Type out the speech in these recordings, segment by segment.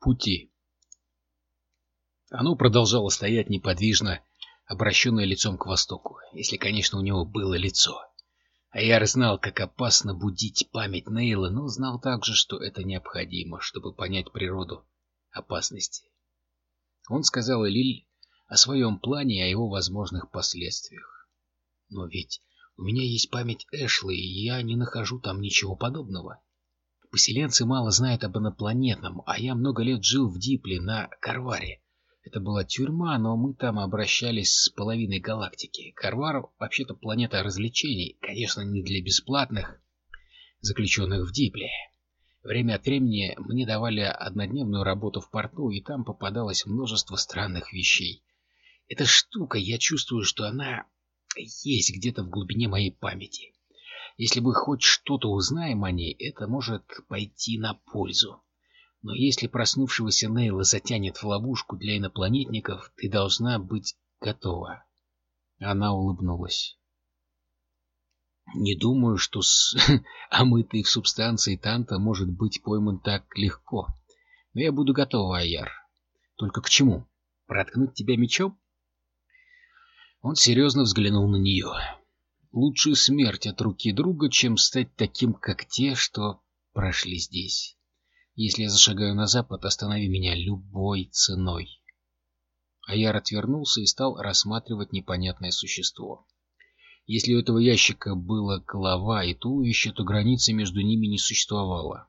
пути. Оно продолжало стоять неподвижно, обращенное лицом к востоку, если, конечно, у него было лицо. Аяр знал, как опасно будить память Нейла, но знал также, что это необходимо, чтобы понять природу опасности. Он сказал Элиль о своем плане и о его возможных последствиях. Но ведь у меня есть память Эшли, и я не нахожу там ничего подобного. Поселенцы мало знают об инопланетном, а я много лет жил в Дипле на Карваре. Это была тюрьма, но мы там обращались с половиной галактики. Карвар вообще-то планета развлечений, конечно, не для бесплатных заключенных в Дипле. Время от времени мне давали однодневную работу в порту, и там попадалось множество странных вещей. Эта штука, я чувствую, что она есть где-то в глубине моей памяти. Если мы хоть что-то узнаем о ней, это может пойти на пользу. Но если проснувшегося Нейла затянет в ловушку для инопланетников, ты должна быть готова. Она улыбнулась. Не думаю, что с омытой в субстанции Танта может быть пойман так легко. Но я буду готова, Аяр. Только к чему? Проткнуть тебя мечом? Он серьезно взглянул на нее. Лучше смерть от руки друга, чем стать таким, как те, что прошли здесь. Если я зашагаю на запад, останови меня любой ценой. Аяр отвернулся и стал рассматривать непонятное существо. Если у этого ящика было голова и туловище, то границы между ними не существовало.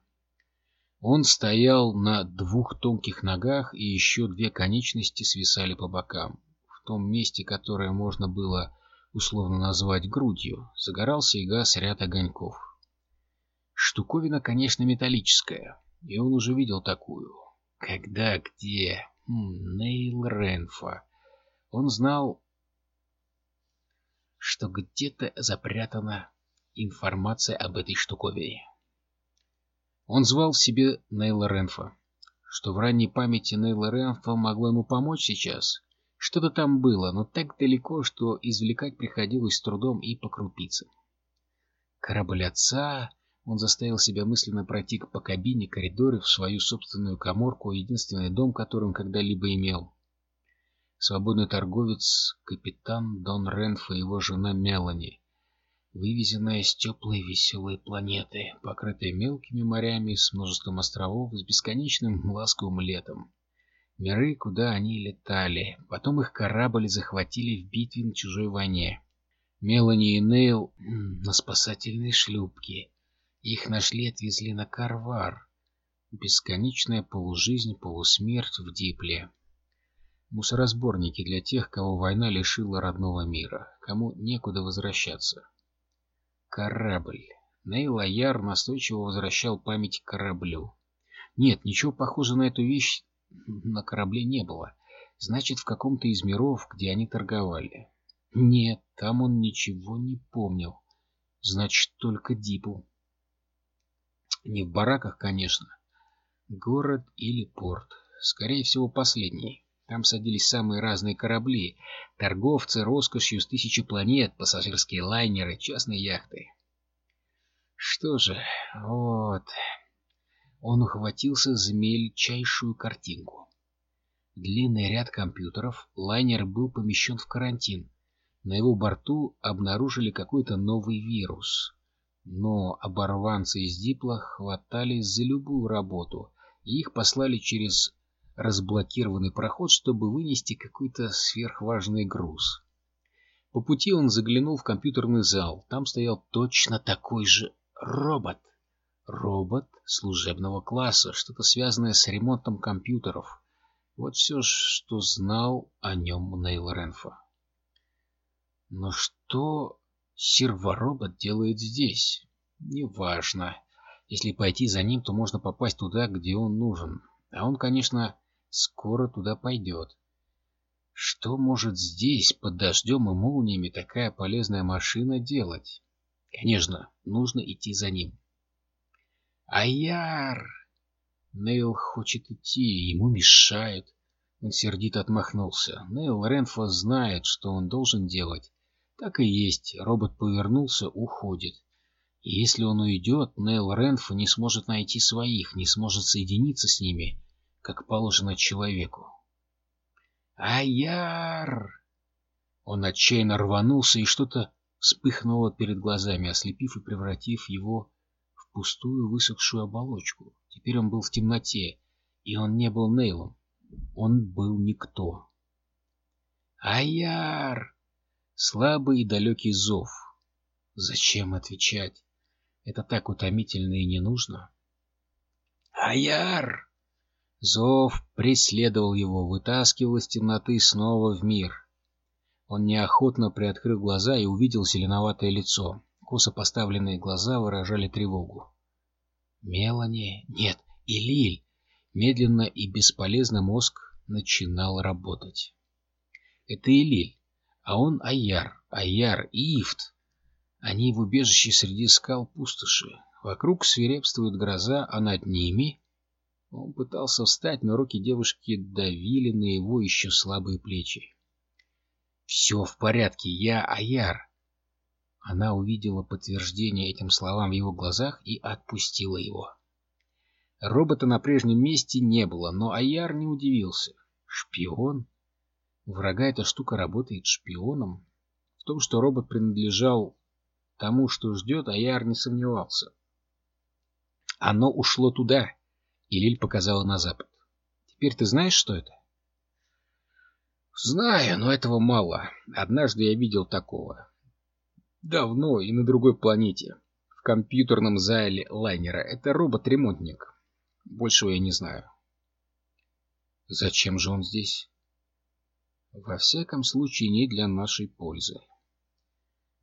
Он стоял на двух тонких ногах, и еще две конечности свисали по бокам. В том месте, которое можно было условно назвать грудью, загорался и газ ряд огоньков. Штуковина, конечно, металлическая, и он уже видел такую. Когда, где? Хм, Нейл Ренфа. Он знал что где-то запрятана информация об этой штуковине. Он звал в себе Нейла Ренфа. Что в ранней памяти Нейла Ренфа могло ему помочь сейчас? Что-то там было, но так далеко, что извлекать приходилось с трудом и по крупицам. Корабль отца... Он заставил себя мысленно пройти по кабине, коридоре, в свою собственную коморку, единственный дом, который он когда-либо имел. Свободный торговец, капитан Дон Ренф и его жена Мелани, вывезенная с теплой веселой планеты, покрытая мелкими морями с множеством островов, с бесконечным ласковым летом. Миры, куда они летали. Потом их корабль захватили в битве на чужой войне. Мелани и Нейл на спасательной шлюпке. Их нашли и отвезли на Карвар. Бесконечная полужизнь, полусмерть в Дипле. Мусоросборники для тех, кого война лишила родного мира, кому некуда возвращаться. Корабль. Нейл Аяр настойчиво возвращал память к кораблю. Нет, ничего похожего на эту вещь на корабле не было. Значит, в каком-то из миров, где они торговали. Нет, там он ничего не помнил. Значит, только Дипл. Не в бараках, конечно. Город или порт. Скорее всего, последний. Там садились самые разные корабли, торговцы роскошью с тысячи планет, пассажирские лайнеры, частные яхты. Что же, вот... Он ухватился за мельчайшую картинку. Длинный ряд компьютеров, лайнер был помещен в карантин. На его борту обнаружили какой-то новый вирус. Но оборванцы из Дипла хватались за любую работу, и их послали через разблокированный проход, чтобы вынести какой-то сверхважный груз. По пути он заглянул в компьютерный зал. Там стоял точно такой же робот. Робот служебного класса, что-то связанное с ремонтом компьютеров. Вот все, что знал о нем Нейл Ренфа. Но что серворобот делает здесь? Неважно. Если пойти за ним, то можно попасть туда, где он нужен. А он, конечно, скоро туда пойдет. Что может здесь, под дождем и молниями, такая полезная машина делать? Конечно, нужно идти за ним. Аяр! Нейл хочет идти, ему мешают. Он сердито отмахнулся. Нейл Ренфо знает, что он должен делать. Так и есть. Робот повернулся, уходит. И если он уйдет, Нейл Ренфо не сможет найти своих, не сможет соединиться с ними как положено человеку. «Аяр!» Он отчаянно рванулся, и что-то вспыхнуло перед глазами, ослепив и превратив его пустую высохшую оболочку. Теперь он был в темноте, и он не был Нейлом. Он был никто. «Аяр!» Слабый и далекий зов. Зачем отвечать? Это так утомительно и не нужно. «Аяр!» Зов преследовал его, вытаскивал из темноты снова в мир. Он неохотно приоткрыл глаза и увидел зеленоватое лицо. Косо поставленные глаза выражали тревогу. Мелани... Нет, и Лиль. Медленно и бесполезно мозг начинал работать. Это Элиль, а он Аяр, Аяр и Ифт. Они в убежище среди скал пустоши. Вокруг свирепствует гроза, а над ними... Он пытался встать, но руки девушки давили на его еще слабые плечи. «Все в порядке, я Аяр!» Она увидела подтверждение этим словам в его глазах и отпустила его. Робота на прежнем месте не было, но Аяр не удивился. Шпион? У врага эта штука работает шпионом? В том, что робот принадлежал тому, что ждет, Аяр не сомневался. Оно ушло туда, и Лиль показала на запад. Теперь ты знаешь, что это? Знаю, но этого мало. Однажды я видел такого. Давно и на другой планете. В компьютерном зале лайнера. Это робот-ремонтник. Большего я не знаю. Зачем же он здесь? Во всяком случае, не для нашей пользы.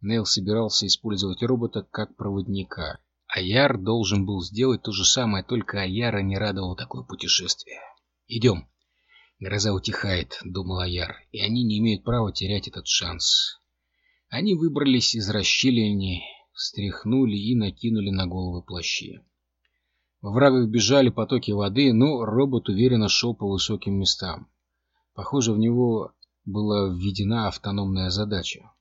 Нейл собирался использовать робота как проводника. Аяр должен был сделать то же самое, только Аяра не радовал такое путешествие. «Идем». Гроза утихает, думал Аяр, и они не имеют права терять этот шанс. Они выбрались из расщелини, стряхнули и накинули на головы плащи. Во врагах бежали потоки воды, но робот уверенно шел по высоким местам. Похоже, в него была введена автономная задача.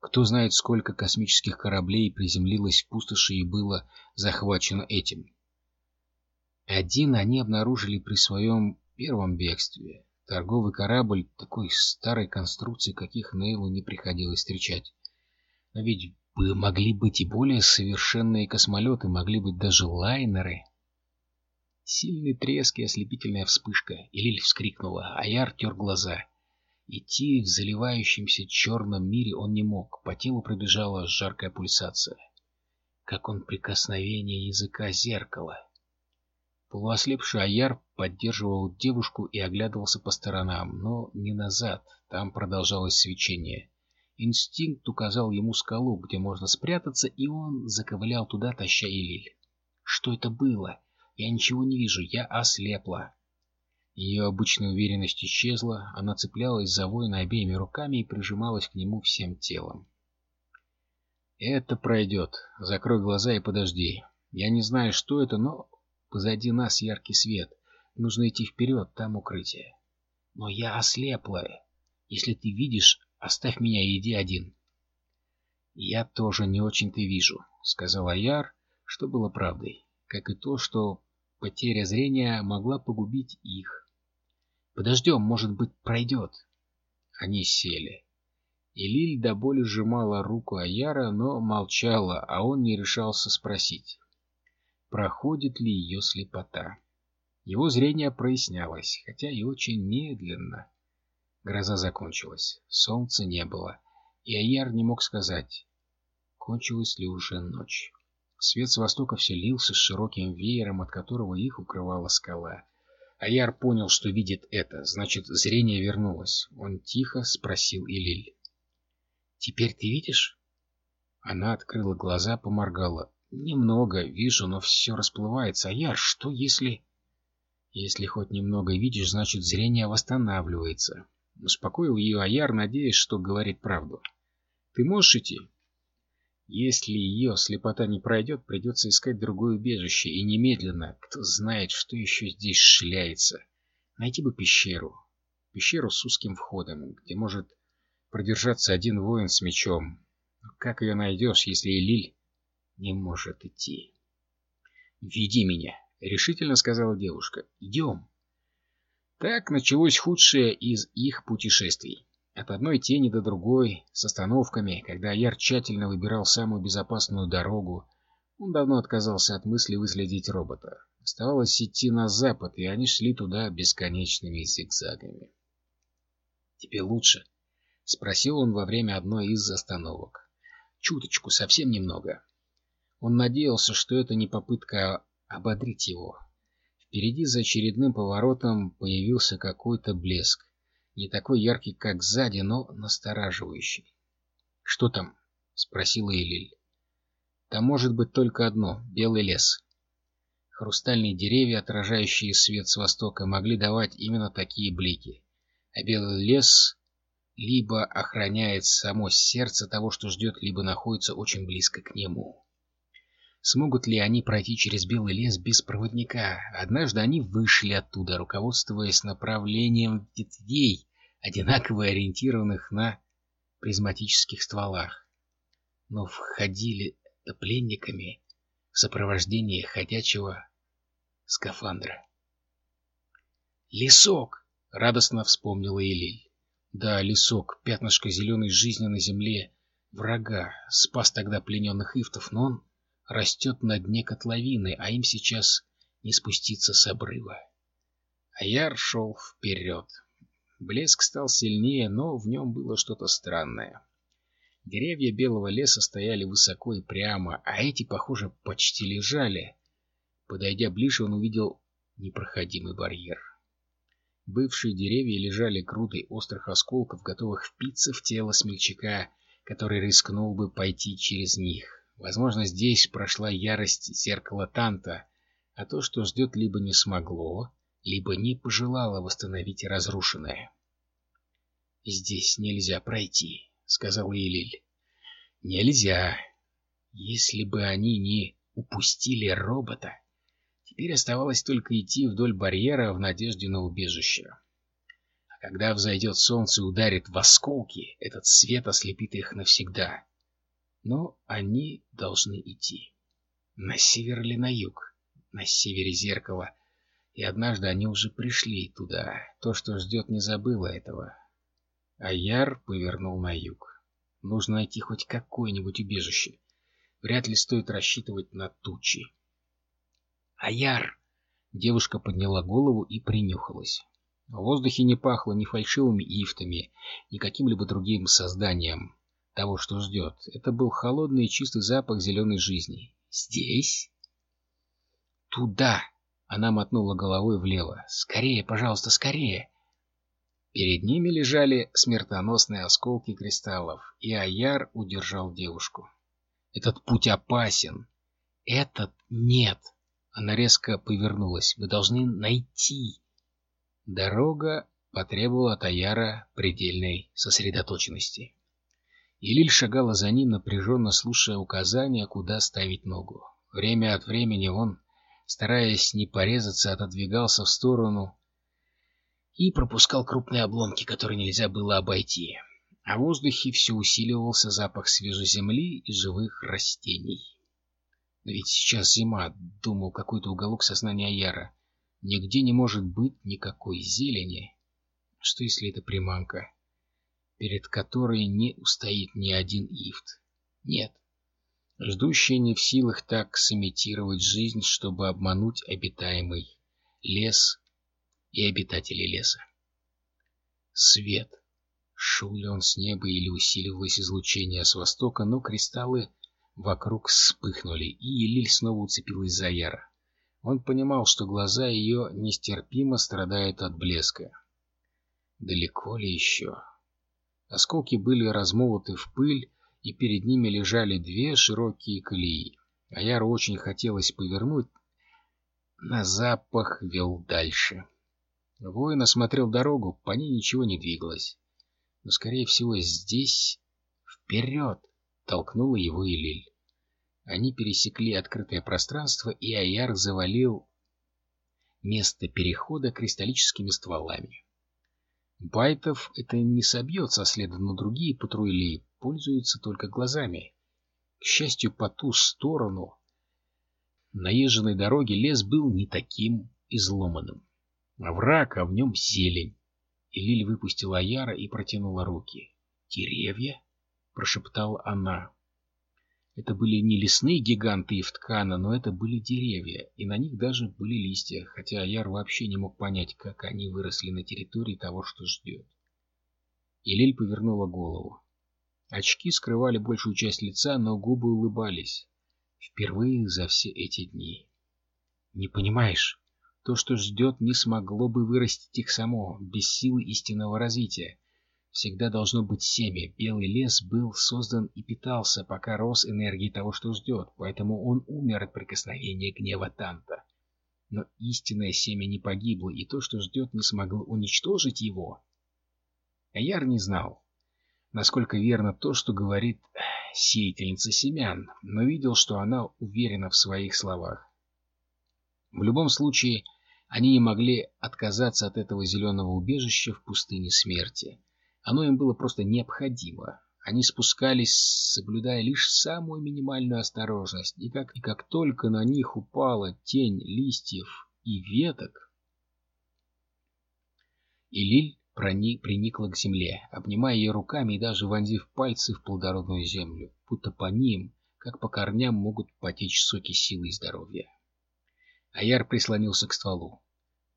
Кто знает, сколько космических кораблей приземлилось в пустоши и было захвачено этим. Один они обнаружили при своем первом бегстве. Торговый корабль такой старой конструкции, каких Нейлу не приходилось встречать. Но ведь могли быть и более совершенные космолеты, могли быть даже лайнеры. Сильный треск и ослепительная вспышка, и Лиль вскрикнула, а я тер глаза. Идти в заливающемся черном мире он не мог, по телу пробежала жаркая пульсация. Как он прикосновение языка зеркала. Полуослепший Аяр поддерживал девушку и оглядывался по сторонам, но не назад, там продолжалось свечение. Инстинкт указал ему скалу, где можно спрятаться, и он заковылял туда, таща Элиль. Что это было? Я ничего не вижу, я ослепла. Ее обычная уверенность исчезла, она цеплялась за воина обеими руками и прижималась к нему всем телом. «Это пройдет. Закрой глаза и подожди. Я не знаю, что это, но позади нас яркий свет. Нужно идти вперед, там укрытие. Но я ослепла. Если ты видишь, оставь меня и иди один». «Я тоже не очень-то вижу», — сказал Аяр, что было правдой, как и то, что Потеря зрения могла погубить их. Подождем, может быть, пройдет. Они сели. И Лиль до боли сжимала руку Аяра, но молчала, а он не решался спросить, проходит ли ее слепота. Его зрение прояснялось, хотя и очень медленно. Гроза закончилась, солнца не было, и Аяр не мог сказать, кончилась ли уже ночь. Свет с востока все лился с широким веером, от которого их укрывала скала. Аяр понял, что видит это, значит, зрение вернулось. Он тихо спросил Илиль. «Теперь ты видишь?» Она открыла глаза, поморгала. «Немного вижу, но все расплывается. Аяр, что если...» «Если хоть немного видишь, значит, зрение восстанавливается». Успокоил ее Аяр, надеясь, что говорит правду. «Ты можешь идти?» Если ее слепота не пройдет, придется искать другое убежище, и немедленно, кто знает, что еще здесь шляется. Найти бы пещеру. Пещеру с узким входом, где может продержаться один воин с мечом. Как ее найдешь, если Элиль не может идти? «Веди меня», — решительно сказала девушка. «Идем». Так началось худшее из их путешествий. От одной тени до другой, с остановками, когда Яр тщательно выбирал самую безопасную дорогу, он давно отказался от мысли выследить робота. Оставалось идти на запад, и они шли туда бесконечными зигзагами. «Тебе лучше?» — спросил он во время одной из остановок. «Чуточку, совсем немного». Он надеялся, что это не попытка ободрить его. Впереди за очередным поворотом появился какой-то блеск. Не такой яркий, как сзади, но настораживающий. «Что там?» — спросила Элиль. Там может быть только одно — белый лес. Хрустальные деревья, отражающие свет с востока, могли давать именно такие блики. А белый лес либо охраняет само сердце того, что ждет, либо находится очень близко к нему. Смогут ли они пройти через белый лес без проводника? Однажды они вышли оттуда, руководствуясь направлением ветвей, одинаково ориентированных на призматических стволах. Но входили пленниками в сопровождении ходячего скафандра. «Лесок!» — радостно вспомнила Элиль. Да, лесок, пятнышко зеленой жизни на земле, врага, спас тогда плененных ифтов, но он растет на дне котловины, а им сейчас не спуститься с обрыва. Аяр шел вперед. Блеск стал сильнее, но в нем было что-то странное. Деревья белого леса стояли высоко и прямо, а эти, похоже, почти лежали. Подойдя ближе, он увидел непроходимый барьер. Бывшие деревья лежали грудой острых осколков, готовых впиться в тело смельчака, который рискнул бы пойти через них. Возможно, здесь прошла ярость зеркала Танта, а то, что ждет, либо не смогло, либо не пожелало восстановить разрушенное. «Здесь нельзя пройти», — сказал Элиль. «Нельзя. Если бы они не упустили робота, теперь оставалось только идти вдоль барьера в надежде на убежище. А когда взойдет солнце и ударит в осколки, этот свет ослепит их навсегда. Но они должны идти. На север или на юг? На севере зеркала. И однажды они уже пришли туда. То, что ждет, не забыло этого. Аяр повернул на юг. Нужно найти хоть какое-нибудь убежище. Вряд ли стоит рассчитывать на тучи. Аяр! Девушка подняла голову и принюхалась. В воздухе не пахло ни фальшивыми ифтами, ни каким-либо другим созданием того, что ждет. Это был холодный и чистый запах зеленой жизни. Здесь? Туда! Она мотнула головой влево. Скорее, пожалуйста, скорее! Перед ними лежали смертоносные осколки кристаллов, и Аяр удержал девушку. «Этот путь опасен!» «Этот нет!» Она резко повернулась. «Вы должны найти!» Дорога потребовала от Аяра предельной сосредоточенности. Илиль шагала за ним, напряженно слушая указания, куда ставить ногу. Время от времени он, стараясь не порезаться, отодвигался в сторону, и пропускал крупные обломки, которые нельзя было обойти. А в воздухе все усиливался запах свежей земли и живых растений. Но ведь сейчас зима, думал какой-то уголок сознания Яра. Нигде не может быть никакой зелени. Что если это приманка, перед которой не устоит ни один ифт? Нет. Ждущие не в силах так сымитировать жизнь, чтобы обмануть обитаемый лес и обитателей леса. Свет. Шел ли он с неба или усиливалось излучение с востока, но кристаллы вокруг вспыхнули, и Елиль снова уцепилась за Яра. Он понимал, что глаза ее нестерпимо страдают от блеска. Далеко ли еще? Осколки были размолоты в пыль, и перед ними лежали две широкие колеи. А Яру очень хотелось повернуть, на запах вел дальше. Воин осмотрел дорогу, по ней ничего не двигалось. Но, скорее всего, здесь... Вперед! Толкнула его Илиль. Они пересекли открытое пространство, и Аяр завалил место перехода кристаллическими стволами. Байтов это не собьет со следа, но другие патрули пользуются только глазами. К счастью, по ту сторону наезженной дороги лес был не таким изломанным. Враг, а в нем зелень. И Лиль выпустила Аяра и протянула руки. «Деревья?» — прошептала она. Это были не лесные гиганты Ивткана, но это были деревья, и на них даже были листья, хотя Аяр вообще не мог понять, как они выросли на территории того, что ждет. Илиль повернула голову. Очки скрывали большую часть лица, но губы улыбались. Впервые за все эти дни. Не понимаешь, то, что ждет, не смогло бы вырастить их само, без силы истинного развития. Всегда должно быть семя. Белый лес был создан и питался, пока рос энергией того, что ждет, поэтому он умер от прикосновения гнева Танта. Но истинное семя не погибло, и то, что ждет, не смогло уничтожить его. Аяр не знал, насколько верно то, что говорит сеятельница семян, но видел, что она уверена в своих словах. В любом случае, они не могли отказаться от этого зеленого убежища в пустыне смерти. Оно им было просто необходимо. Они спускались, соблюдая лишь самую минимальную осторожность, и как, и как только на них упала тень листьев и веток, Илиль проник, приникла к земле, обнимая ее руками и даже вонзив пальцы в плодородную землю, будто по ним, как по корням, могут потечь соки силы и здоровья. Аяр прислонился к стволу.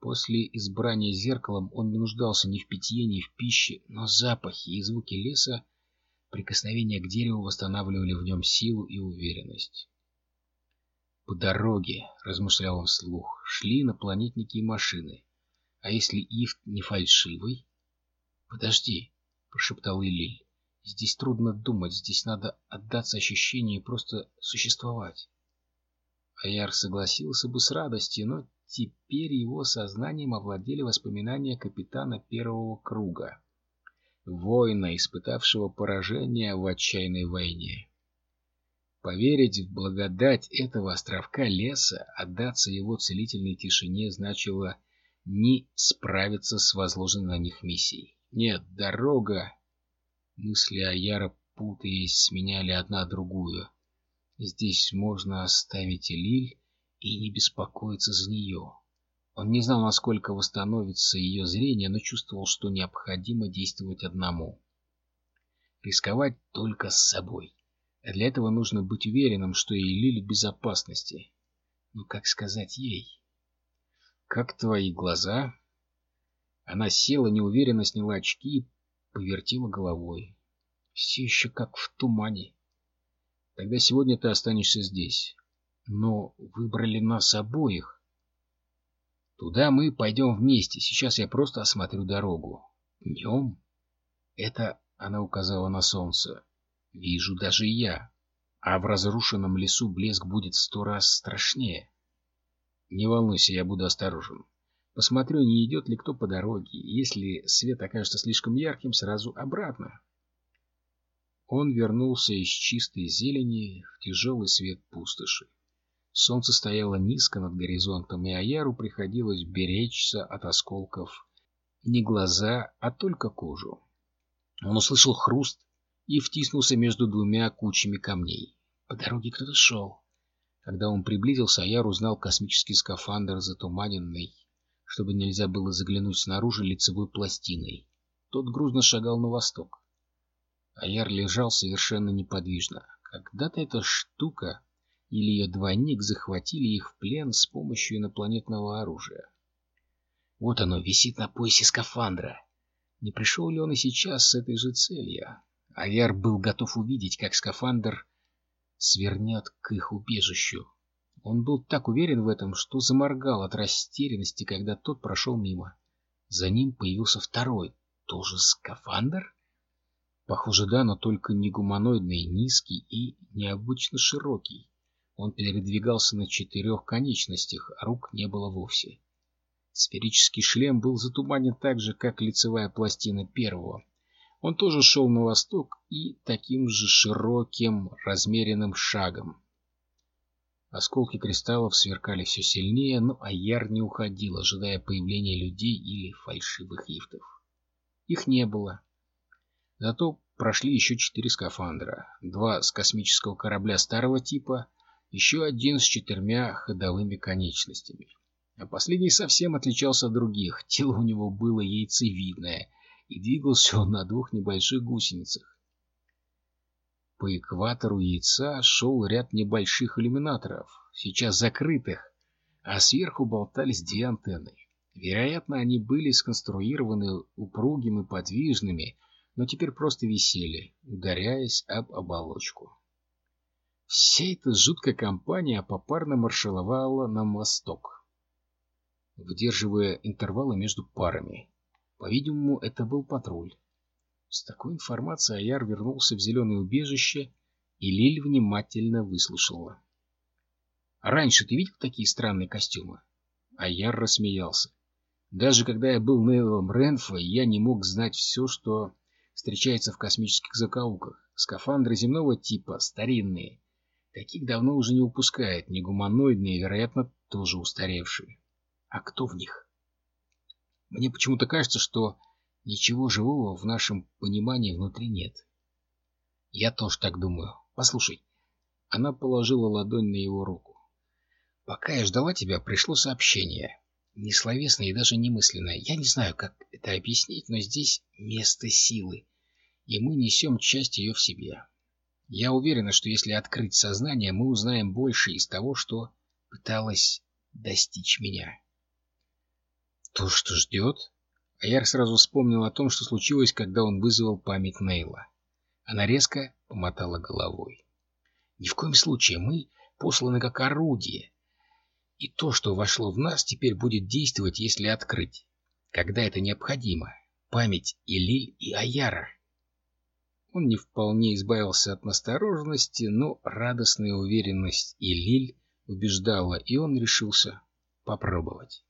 После избрания зеркалом он не нуждался ни в питье, ни в пище, но запахи и звуки леса, прикосновения к дереву восстанавливали в нем силу и уверенность. По дороге, размышлял он вслух, шли инопланетники и машины. А если Ифт не фальшивый? Подожди, прошептал Илиль. Здесь трудно думать, здесь надо отдаться ощущению и просто существовать. Аяр согласился бы с радостью, но Теперь его сознанием овладели воспоминания капитана первого круга, воина, испытавшего поражение в отчаянной войне. Поверить в благодать этого островка леса, отдаться его целительной тишине, значило не справиться с возложенной на них миссией. Нет, дорога... Мысли о Яра, путаясь, сменяли одна другую. Здесь можно оставить Лиль и не беспокоиться за нее. Он не знал, насколько восстановится ее зрение, но чувствовал, что необходимо действовать одному. Рисковать только с собой. А для этого нужно быть уверенным, что и Лили в безопасности. Но как сказать ей? «Как твои глаза?» Она села, неуверенно сняла очки и повертела головой. Все еще как в тумане. Тогда сегодня ты останешься здесь но выбрали нас обоих. Туда мы пойдем вместе. Сейчас я просто осмотрю дорогу. Днем? Это она указала на солнце. Вижу даже я. А в разрушенном лесу блеск будет сто раз страшнее. Не волнуйся, я буду осторожен. Посмотрю, не идет ли кто по дороге. Если свет окажется слишком ярким, сразу обратно. Он вернулся из чистой зелени в тяжелый свет пустоши. Солнце стояло низко над горизонтом, и Аяру приходилось беречься от осколков не глаза, а только кожу. Он услышал хруст и втиснулся между двумя кучами камней. По дороге кто-то шел. Когда он приблизился, Аяр узнал космический скафандр, затуманенный, чтобы нельзя было заглянуть снаружи лицевой пластиной. Тот грузно шагал на восток. Аяр лежал совершенно неподвижно. Когда-то эта штука или ее двойник захватили их в плен с помощью инопланетного оружия. Вот оно висит на поясе скафандра. Не пришел ли он и сейчас с этой же целью? Аяр был готов увидеть, как скафандр свернет к их убежищу. Он был так уверен в этом, что заморгал от растерянности, когда тот прошел мимо. За ним появился второй, тоже скафандр? Похоже, да, но только не гуманоидный, низкий и необычно широкий. Он передвигался на четырех конечностях, а рук не было вовсе. Сферический шлем был затуманен так же, как лицевая пластина первого. Он тоже шел на восток и таким же широким, размеренным шагом. Осколки кристаллов сверкали все сильнее, но Аяр не уходил, ожидая появления людей или фальшивых ифтов. Их не было. Зато прошли еще четыре скафандра. Два с космического корабля старого типа — еще один с четырьмя ходовыми конечностями. А последний совсем отличался от других. Тело у него было яйцевидное, и двигался он на двух небольших гусеницах. По экватору яйца шел ряд небольших иллюминаторов, сейчас закрытых, а сверху болтались две антенны. Вероятно, они были сконструированы упругими, подвижными, но теперь просто висели, ударяясь об оболочку. Вся эта жуткая компания попарно маршировала на восток, выдерживая интервалы между парами. По-видимому, это был патруль. С такой информацией Аяр вернулся в зеленое убежище, и Лиль внимательно выслушала. «А раньше ты видел такие странные костюмы?» Аяр рассмеялся. «Даже когда я был Нейлом Ренфо, я не мог знать все, что встречается в космических закоулках. Скафандры земного типа, старинные. Таких давно уже не выпускают, не гуманоидные, вероятно, тоже устаревшие. А кто в них? Мне почему-то кажется, что ничего живого в нашем понимании внутри нет. Я тоже так думаю. Послушай. Она положила ладонь на его руку. Пока я ждала тебя, пришло сообщение. Несловесное и даже немысленное. Я не знаю, как это объяснить, но здесь место силы, и мы несем часть ее в себе. Я уверена, что если открыть сознание, мы узнаем больше из того, что пыталась достичь меня. То, что ждет? Аяр сразу вспомнил о том, что случилось, когда он вызвал память Нейла. Она резко помотала головой. Ни в коем случае мы посланы как орудие, и то, что вошло в нас, теперь будет действовать, если открыть. Когда это необходимо. Память и Лиль, и Аяра. Он не вполне избавился от настороженности, но радостная уверенность и Лиль убеждала, и он решился попробовать.